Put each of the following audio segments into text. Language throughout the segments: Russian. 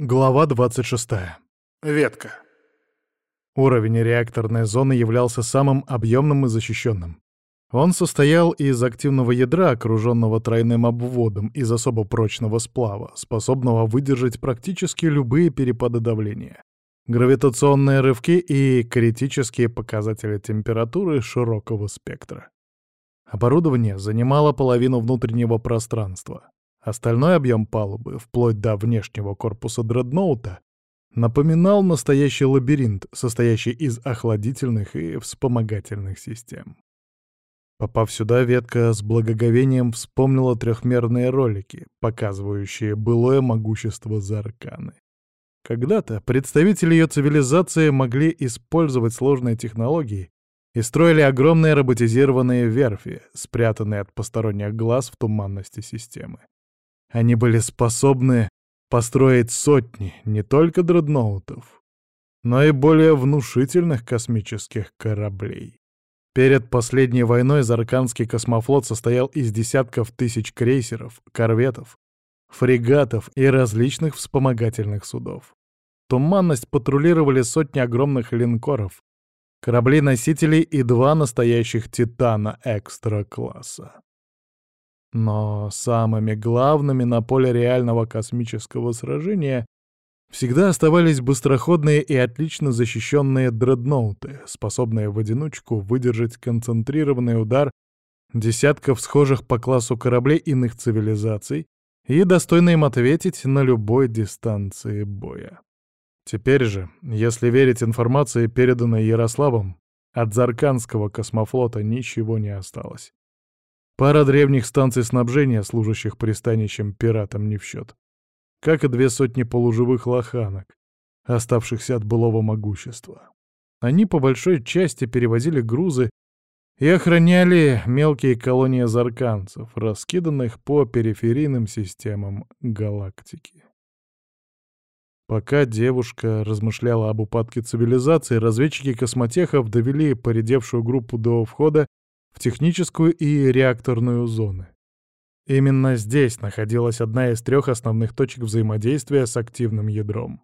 Глава 26. Ветка. Уровень реакторной зоны являлся самым объемным и защищенным. Он состоял из активного ядра, окруженного тройным обводом из особо прочного сплава, способного выдержать практически любые перепады давления, гравитационные рывки и критические показатели температуры широкого спектра. Оборудование занимало половину внутреннего пространства. Остальной объем палубы, вплоть до внешнего корпуса дредноута, напоминал настоящий лабиринт, состоящий из охладительных и вспомогательных систем. Попав сюда, ветка с благоговением вспомнила трехмерные ролики, показывающие былое могущество Зарканы. Когда-то представители ее цивилизации могли использовать сложные технологии и строили огромные роботизированные верфи, спрятанные от посторонних глаз в туманности системы. Они были способны построить сотни не только дредноутов, но и более внушительных космических кораблей. Перед последней войной Зарканский космофлот состоял из десятков тысяч крейсеров, корветов, фрегатов и различных вспомогательных судов. Туманность патрулировали сотни огромных линкоров, корабли-носители и два настоящих «Титана» экстра-класса. Но самыми главными на поле реального космического сражения всегда оставались быстроходные и отлично защищенные дредноуты, способные в одиночку выдержать концентрированный удар десятков схожих по классу кораблей иных цивилизаций и достойно им ответить на любой дистанции боя. Теперь же, если верить информации, переданной Ярославом, от Зарканского космофлота ничего не осталось. Пара древних станций снабжения, служащих пристанищем пиратам, не в счет. Как и две сотни полуживых лоханок, оставшихся от былого могущества. Они по большой части перевозили грузы и охраняли мелкие колонии зарканцев, раскиданных по периферийным системам галактики. Пока девушка размышляла об упадке цивилизации, разведчики космотехов довели поредевшую группу до входа в техническую и реакторную зоны. Именно здесь находилась одна из трех основных точек взаимодействия с активным ядром.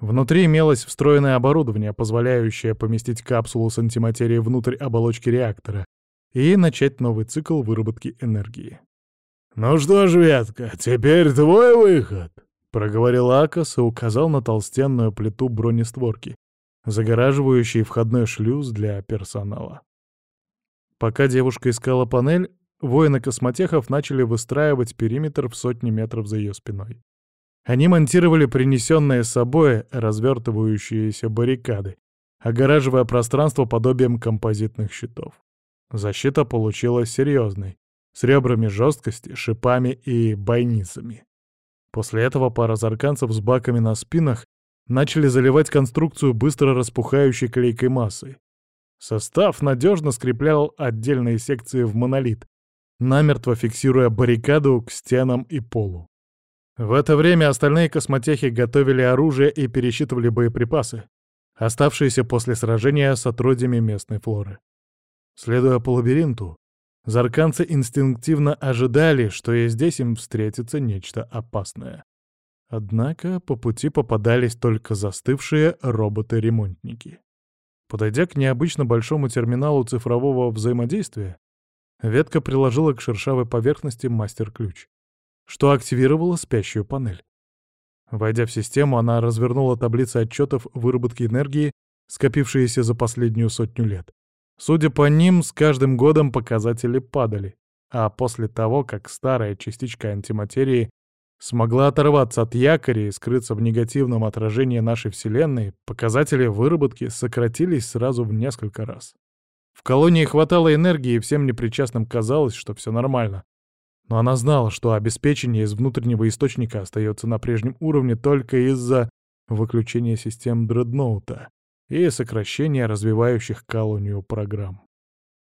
Внутри имелось встроенное оборудование, позволяющее поместить капсулу с антиматерией внутрь оболочки реактора и начать новый цикл выработки энергии. «Ну что ж, Ветка, теперь твой выход!» — проговорил Акас и указал на толстенную плиту бронестворки, загораживающей входной шлюз для персонала. Пока девушка искала панель, воины космотехов начали выстраивать периметр в сотни метров за ее спиной. Они монтировали принесенные с собой развертывающиеся баррикады, огораживая пространство подобием композитных щитов. Защита получилась серьезной, с ребрами жесткости, шипами и бойницами. После этого пара зарканцев с баками на спинах начали заливать конструкцию быстро распухающей клейкой массой. Состав надежно скреплял отдельные секции в монолит, намертво фиксируя баррикаду к стенам и полу. В это время остальные космотехи готовили оружие и пересчитывали боеприпасы, оставшиеся после сражения с отродьями местной флоры. Следуя по лабиринту, зарканцы инстинктивно ожидали, что и здесь им встретится нечто опасное. Однако по пути попадались только застывшие роботы-ремонтники. Подойдя к необычно большому терминалу цифрового взаимодействия, ветка приложила к шершавой поверхности мастер-ключ, что активировало спящую панель. Войдя в систему, она развернула таблицы отчетов выработки энергии, скопившиеся за последнюю сотню лет. Судя по ним, с каждым годом показатели падали, а после того, как старая частичка антиматерии смогла оторваться от якоря и скрыться в негативном отражении нашей Вселенной, показатели выработки сократились сразу в несколько раз. В колонии хватало энергии, и всем непричастным казалось, что все нормально. Но она знала, что обеспечение из внутреннего источника остается на прежнем уровне только из-за выключения систем дредноута и сокращения развивающих колонию программ.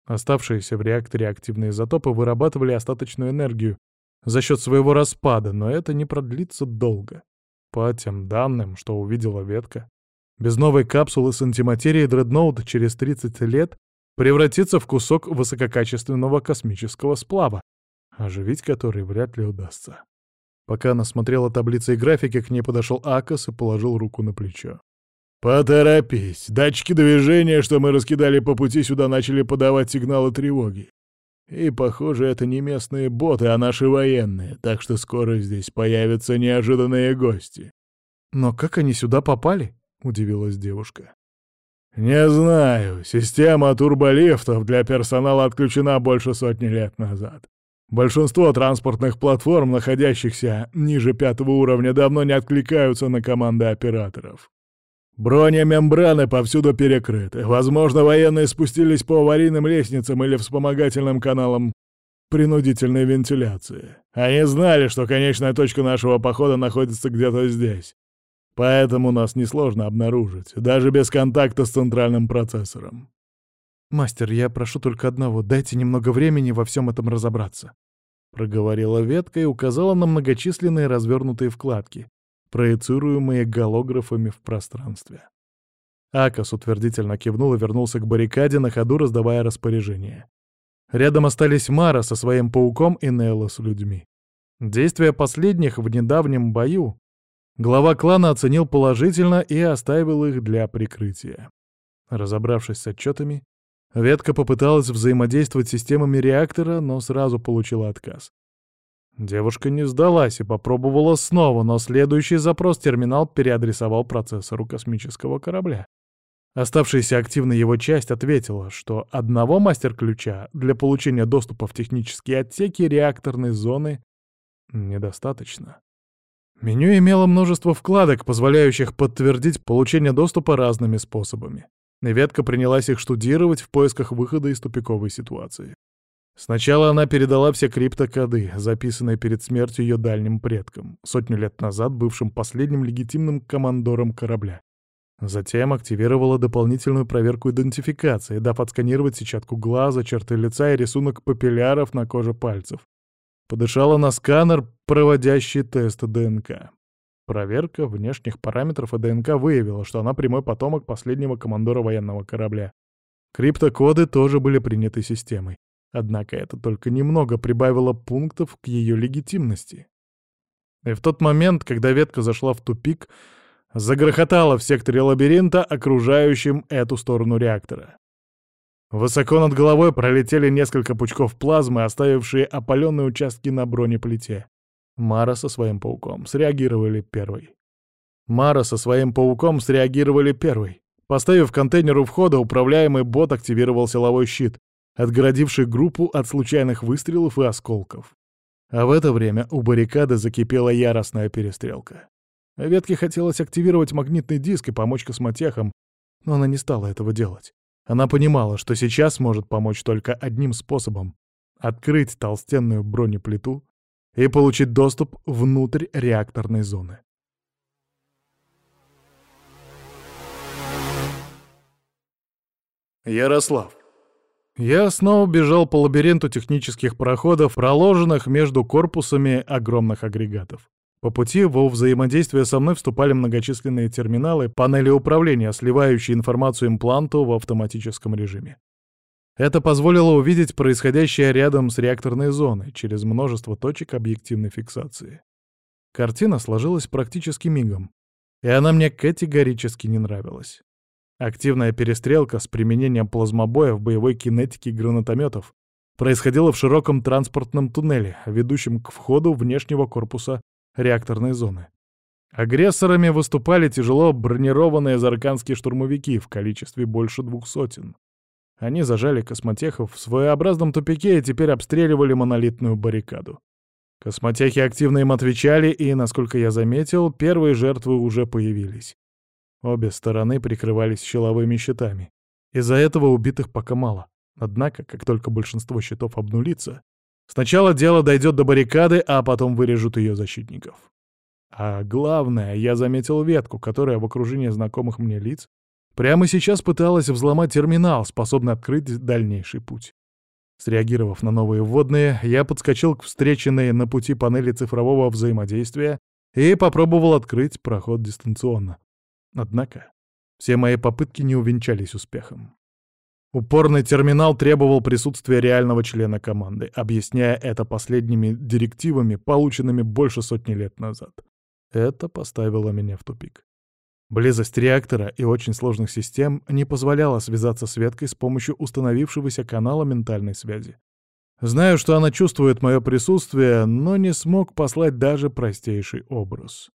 Оставшиеся в реакторе активные изотопы вырабатывали остаточную энергию, за счет своего распада, но это не продлится долго. По тем данным, что увидела ветка, без новой капсулы с антиматерией дредноут через 30 лет превратится в кусок высококачественного космического сплава, оживить который вряд ли удастся. Пока она смотрела таблицы и графики, к ней подошел Акос и положил руку на плечо. «Поторопись. Датчики движения, что мы раскидали по пути сюда, начали подавать сигналы тревоги. И, похоже, это не местные боты, а наши военные, так что скоро здесь появятся неожиданные гости». «Но как они сюда попали?» — удивилась девушка. «Не знаю. Система турболифтов для персонала отключена больше сотни лет назад. Большинство транспортных платформ, находящихся ниже пятого уровня, давно не откликаются на команды операторов. Бронемембраны повсюду перекрыты. Возможно, военные спустились по аварийным лестницам или вспомогательным каналам принудительной вентиляции. Они знали, что конечная точка нашего похода находится где-то здесь. Поэтому нас несложно обнаружить, даже без контакта с центральным процессором. «Мастер, я прошу только одного, дайте немного времени во всем этом разобраться», — проговорила ветка и указала на многочисленные развернутые вкладки, проецируемые голографами в пространстве. Акас утвердительно кивнул и вернулся к баррикаде, на ходу раздавая распоряжение. Рядом остались Мара со своим пауком и Нелла с людьми. Действия последних в недавнем бою глава клана оценил положительно и оставил их для прикрытия. Разобравшись с отчетами, Ветка попыталась взаимодействовать с системами реактора, но сразу получила отказ. Девушка не сдалась и попробовала снова, но следующий запрос терминал переадресовал процессору космического корабля. Оставшаяся активной его часть ответила, что одного мастер-ключа для получения доступа в технические отсеки реакторной зоны недостаточно. Меню имело множество вкладок, позволяющих подтвердить получение доступа разными способами. Ветка принялась их штудировать в поисках выхода из тупиковой ситуации. Сначала она передала все криптокоды, записанные перед смертью ее дальним предкам, сотню лет назад бывшим последним легитимным командором корабля. Затем активировала дополнительную проверку идентификации, дав отсканировать сетчатку глаза, черты лица и рисунок папилляров на коже пальцев. Подышала на сканер, проводящий тест ДНК. Проверка внешних параметров и ДНК выявила, что она прямой потомок последнего командора военного корабля. Криптокоды тоже были приняты системой. Однако это только немного прибавило пунктов к ее легитимности. И в тот момент, когда ветка зашла в тупик, загрохотала в секторе лабиринта, окружающем эту сторону реактора. Высоко над головой пролетели несколько пучков плазмы, оставившие опаленные участки на бронеплите. Мара со своим пауком среагировали первой. Мара со своим пауком среагировали первой. Поставив контейнер у входа, управляемый бот активировал силовой щит, отгородивший группу от случайных выстрелов и осколков. А в это время у баррикады закипела яростная перестрелка. Ветке хотелось активировать магнитный диск и помочь космотехам, но она не стала этого делать. Она понимала, что сейчас может помочь только одним способом — открыть толстенную бронеплиту и получить доступ внутрь реакторной зоны. Ярослав. Я снова бежал по лабиринту технических проходов, проложенных между корпусами огромных агрегатов. По пути во взаимодействие со мной вступали многочисленные терминалы, панели управления, сливающие информацию импланту в автоматическом режиме. Это позволило увидеть происходящее рядом с реакторной зоной через множество точек объективной фиксации. Картина сложилась практически мигом, и она мне категорически не нравилась. Активная перестрелка с применением плазмобоя в боевой кинетике гранатометов происходила в широком транспортном туннеле, ведущем к входу внешнего корпуса реакторной зоны. Агрессорами выступали тяжело бронированные зарканские штурмовики в количестве больше двух сотен. Они зажали космотехов в своеобразном тупике и теперь обстреливали монолитную баррикаду. Космотехи активно им отвечали, и, насколько я заметил, первые жертвы уже появились. Обе стороны прикрывались щеловыми щитами. Из-за этого убитых пока мало. Однако, как только большинство щитов обнулится, сначала дело дойдет до баррикады, а потом вырежут ее защитников. А главное, я заметил ветку, которая в окружении знакомых мне лиц Прямо сейчас пыталась взломать терминал, способный открыть дальнейший путь. Среагировав на новые вводные, я подскочил к встреченной на пути панели цифрового взаимодействия и попробовал открыть проход дистанционно. Однако все мои попытки не увенчались успехом. Упорный терминал требовал присутствия реального члена команды, объясняя это последними директивами, полученными больше сотни лет назад. Это поставило меня в тупик. Близость реактора и очень сложных систем не позволяла связаться с веткой с помощью установившегося канала ментальной связи. Знаю, что она чувствует мое присутствие, но не смог послать даже простейший образ.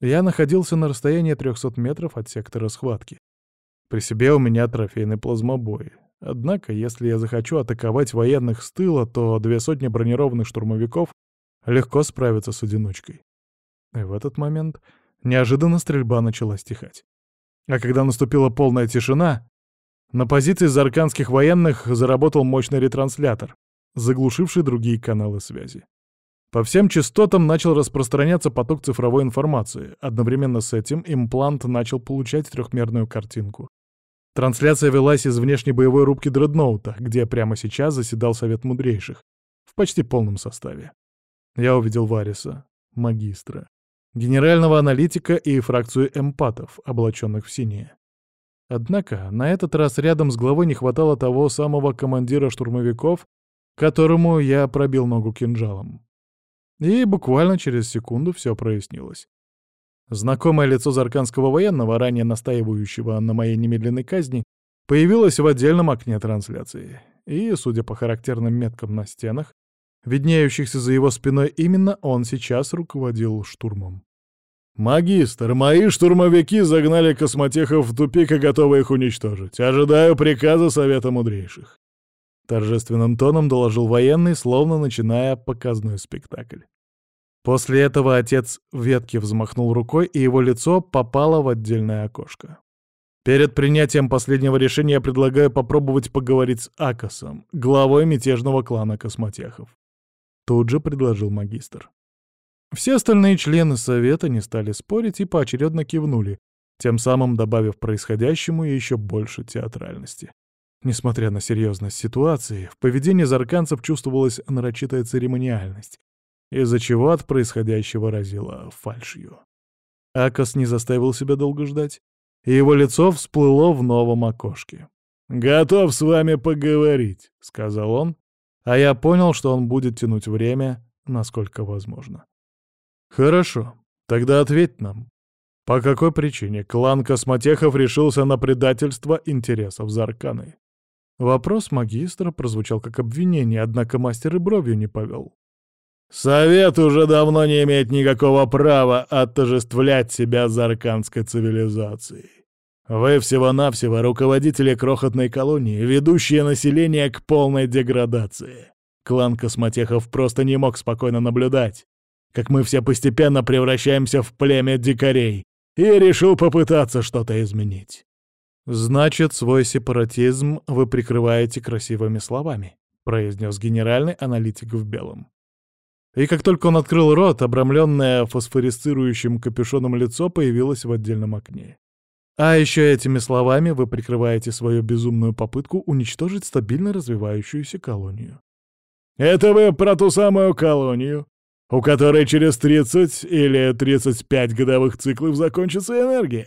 Я находился на расстоянии 300 метров от сектора схватки. При себе у меня трофейный плазмобой. Однако, если я захочу атаковать военных с тыла, то две сотни бронированных штурмовиков легко справятся с одиночкой. И в этот момент неожиданно стрельба начала стихать. А когда наступила полная тишина, на позиции зарканских военных заработал мощный ретранслятор, заглушивший другие каналы связи. По всем частотам начал распространяться поток цифровой информации. Одновременно с этим имплант начал получать трехмерную картинку. Трансляция велась из внешней боевой рубки дредноута, где прямо сейчас заседал Совет Мудрейших, в почти полном составе. Я увидел Вариса, магистра, генерального аналитика и фракцию эмпатов, облаченных в синее. Однако на этот раз рядом с главой не хватало того самого командира штурмовиков, которому я пробил ногу кинжалом. И буквально через секунду все прояснилось. Знакомое лицо зарканского военного, ранее настаивающего на моей немедленной казни, появилось в отдельном окне трансляции. И, судя по характерным меткам на стенах, виднеющихся за его спиной, именно он сейчас руководил штурмом. «Магистр, мои штурмовики загнали космотехов в тупик и готовы их уничтожить. Ожидаю приказа Совета Мудрейших». Торжественным тоном доложил военный, словно начиная показной спектакль. После этого отец ветки взмахнул рукой, и его лицо попало в отдельное окошко. Перед принятием последнего решения я предлагаю попробовать поговорить с Акосом, главой мятежного клана космотехов. Тут же предложил магистр. Все остальные члены совета не стали спорить и поочередно кивнули, тем самым добавив происходящему еще больше театральности. Несмотря на серьезность ситуации, в поведении зарканцев чувствовалась нарочитая церемониальность, из-за чего от происходящего разило фальшью. Акос не заставил себя долго ждать, и его лицо всплыло в новом окошке. «Готов с вами поговорить», — сказал он, а я понял, что он будет тянуть время, насколько возможно. «Хорошо, тогда ответь нам. По какой причине клан Космотехов решился на предательство интересов Зарканы?» Вопрос магистра прозвучал как обвинение, однако мастер и бровью не повел. «Совет уже давно не имеет никакого права отожествлять себя за арканской цивилизацией. Вы всего-навсего руководители крохотной колонии, ведущие население к полной деградации. Клан Космотехов просто не мог спокойно наблюдать, как мы все постепенно превращаемся в племя дикарей, и решил попытаться что-то изменить. «Значит, свой сепаратизм вы прикрываете красивыми словами», — произнес генеральный аналитик в белом. И как только он открыл рот, обрамленное фосфорисцирующим капюшоном лицо появилось в отдельном окне. А еще этими словами вы прикрываете свою безумную попытку уничтожить стабильно развивающуюся колонию. «Это вы про ту самую колонию, у которой через 30 или 35 годовых циклов закончится энергия?»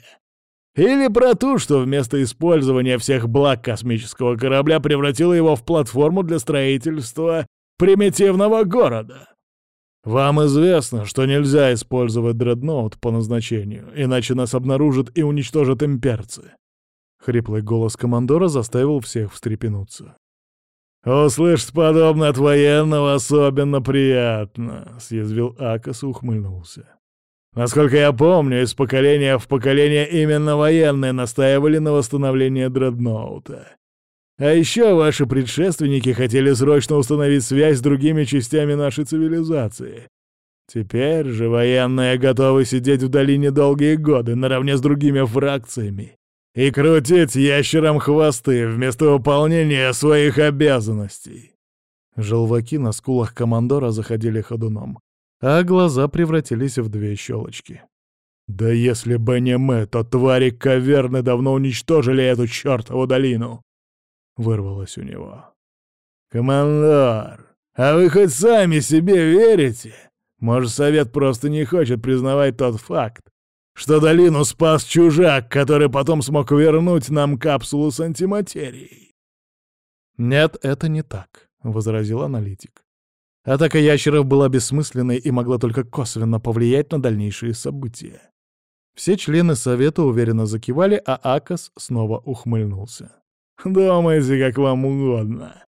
Или про ту, что вместо использования всех благ космического корабля превратила его в платформу для строительства примитивного города. Вам известно, что нельзя использовать дредноут по назначению, иначе нас обнаружат и уничтожат имперцы. Хриплый голос командора заставил всех встрепенуться. «Услышать подобное от военного особенно приятно», — съязвил Акас и ухмыльнулся. Насколько я помню, из поколения в поколение именно военные настаивали на восстановлении дредноута. А еще ваши предшественники хотели срочно установить связь с другими частями нашей цивилизации. Теперь же военные готовы сидеть в долине долгие годы наравне с другими фракциями и крутить ящерам хвосты вместо выполнения своих обязанностей. Желваки на скулах командора заходили ходуном а глаза превратились в две щелочки. «Да если бы не мы, то твари каверны давно уничтожили эту чертову долину!» — вырвалось у него. «Командор, а вы хоть сами себе верите? Может, совет просто не хочет признавать тот факт, что долину спас чужак, который потом смог вернуть нам капсулу с антиматерией?» «Нет, это не так», — возразил аналитик. Атака ящеров была бессмысленной и могла только косвенно повлиять на дальнейшие события. Все члены совета уверенно закивали, а Акас снова ухмыльнулся. «Думайте, как вам угодно.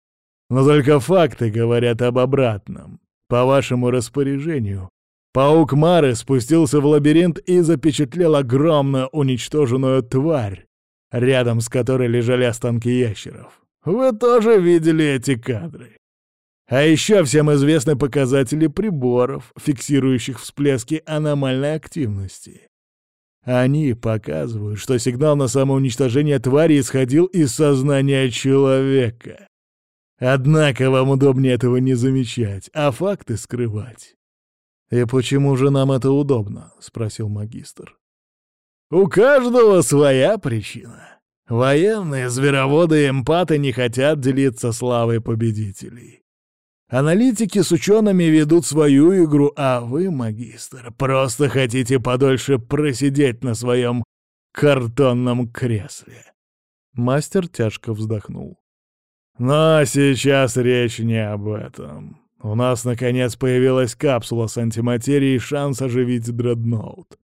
Но только факты говорят об обратном. По вашему распоряжению, паук Мары спустился в лабиринт и запечатлел огромную уничтоженную тварь, рядом с которой лежали останки ящеров. Вы тоже видели эти кадры. А еще всем известны показатели приборов, фиксирующих всплески аномальной активности. Они показывают, что сигнал на самоуничтожение твари исходил из сознания человека. Однако вам удобнее этого не замечать, а факты скрывать. «И почему же нам это удобно?» — спросил магистр. «У каждого своя причина. Военные, звероводы и эмпаты не хотят делиться славой победителей. Аналитики с учеными ведут свою игру, а вы, магистр, просто хотите подольше просидеть на своем картонном кресле. Мастер тяжко вздохнул. Но сейчас речь не об этом. У нас, наконец, появилась капсула с антиматерией и шанс оживить дредноут.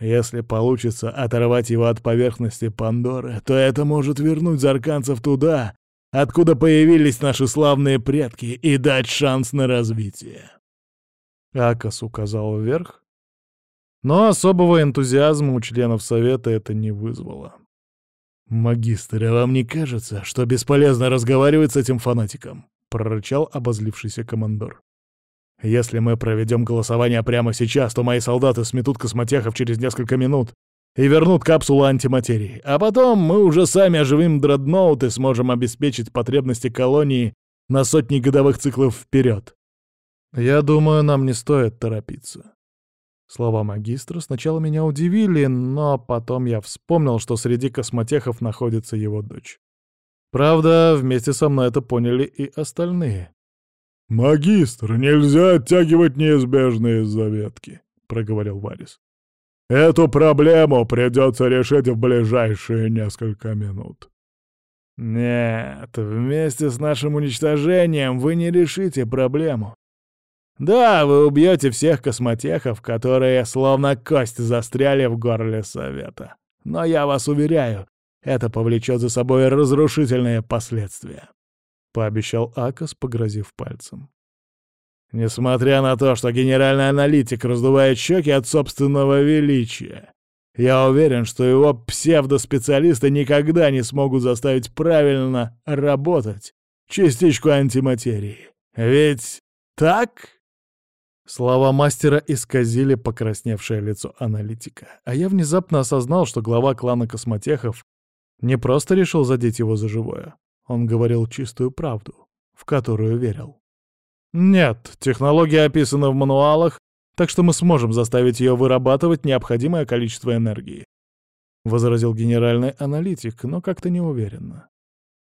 Если получится оторвать его от поверхности Пандоры, то это может вернуть зарканцев туда, откуда появились наши славные предки, и дать шанс на развитие. Акас указал вверх, но особого энтузиазма у членов Совета это не вызвало. «Магистр, а вам не кажется, что бесполезно разговаривать с этим фанатиком?» — прорычал обозлившийся командор. «Если мы проведем голосование прямо сейчас, то мои солдаты сметут космотехов через несколько минут, и вернут капсулу антиматерии. А потом мы уже сами оживим дредноут и сможем обеспечить потребности колонии на сотни годовых циклов вперед. Я думаю, нам не стоит торопиться. Слова магистра сначала меня удивили, но потом я вспомнил, что среди космотехов находится его дочь. Правда, вместе со мной это поняли и остальные. «Магистр, нельзя оттягивать неизбежные заветки», — проговорил Варис. Эту проблему придется решить в ближайшие несколько минут. Нет, вместе с нашим уничтожением вы не решите проблему. Да, вы убьете всех космотехов, которые словно кость застряли в горле Совета. Но я вас уверяю, это повлечет за собой разрушительные последствия. Пообещал Акас, погрозив пальцем. Несмотря на то, что генеральный аналитик раздувает щеки от собственного величия, я уверен, что его псевдоспециалисты никогда не смогут заставить правильно работать частичку антиматерии. Ведь так? Слова мастера исказили покрасневшее лицо аналитика, а я внезапно осознал, что глава клана космотехов не просто решил задеть его за живое. Он говорил чистую правду, в которую верил. Нет, технология описана в мануалах, так что мы сможем заставить ее вырабатывать необходимое количество энергии. Возразил генеральный аналитик, но как-то неуверенно.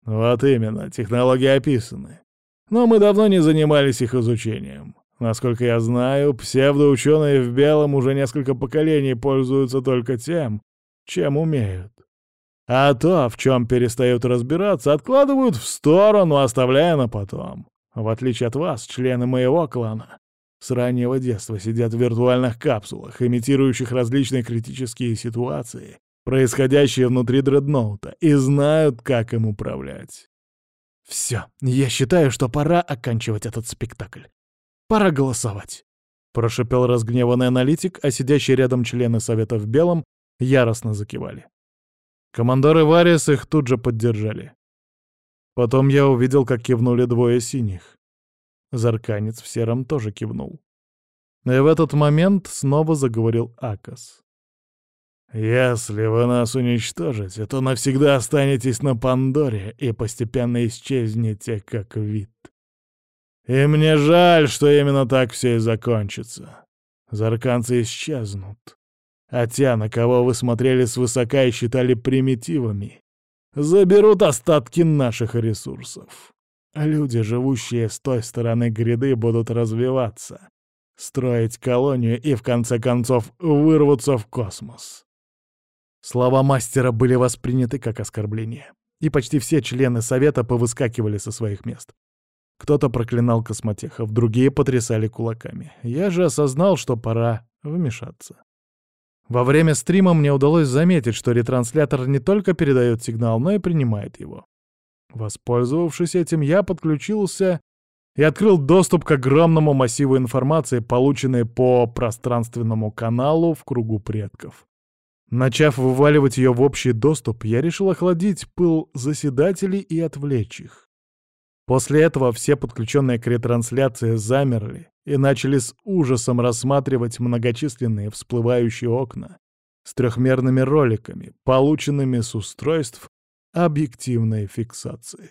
Вот именно, технологии описаны. Но мы давно не занимались их изучением. Насколько я знаю, псевдоученые в белом уже несколько поколений пользуются только тем, чем умеют. А то, в чем перестают разбираться, откладывают в сторону, оставляя на потом. В отличие от вас, члены моего клана с раннего детства сидят в виртуальных капсулах, имитирующих различные критические ситуации, происходящие внутри дредноута, и знают, как им управлять. Все, я считаю, что пора оканчивать этот спектакль. Пора голосовать. Прошипел разгневанный аналитик, а сидящие рядом члены Совета в белом яростно закивали. Командоры Варис их тут же поддержали. Потом я увидел, как кивнули двое синих. Зарканец в сером тоже кивнул. И в этот момент снова заговорил Акас. «Если вы нас уничтожите, то навсегда останетесь на Пандоре и постепенно исчезнете как вид. И мне жаль, что именно так все и закончится. Зарканцы исчезнут. А те, на кого вы смотрели свысока и считали примитивами, заберут остатки наших ресурсов. Люди, живущие с той стороны гряды, будут развиваться, строить колонию и, в конце концов, вырваться в космос. Слова мастера были восприняты как оскорбление. и почти все члены совета повыскакивали со своих мест. Кто-то проклинал космотехов, другие потрясали кулаками. Я же осознал, что пора вмешаться. Во время стрима мне удалось заметить, что ретранслятор не только передает сигнал, но и принимает его. Воспользовавшись этим, я подключился и открыл доступ к огромному массиву информации, полученной по пространственному каналу в кругу предков. Начав вываливать ее в общий доступ, я решил охладить пыл заседателей и отвлечь их. После этого все подключенные к ретрансляции замерли и начали с ужасом рассматривать многочисленные всплывающие окна с трехмерными роликами, полученными с устройств объективной фиксации.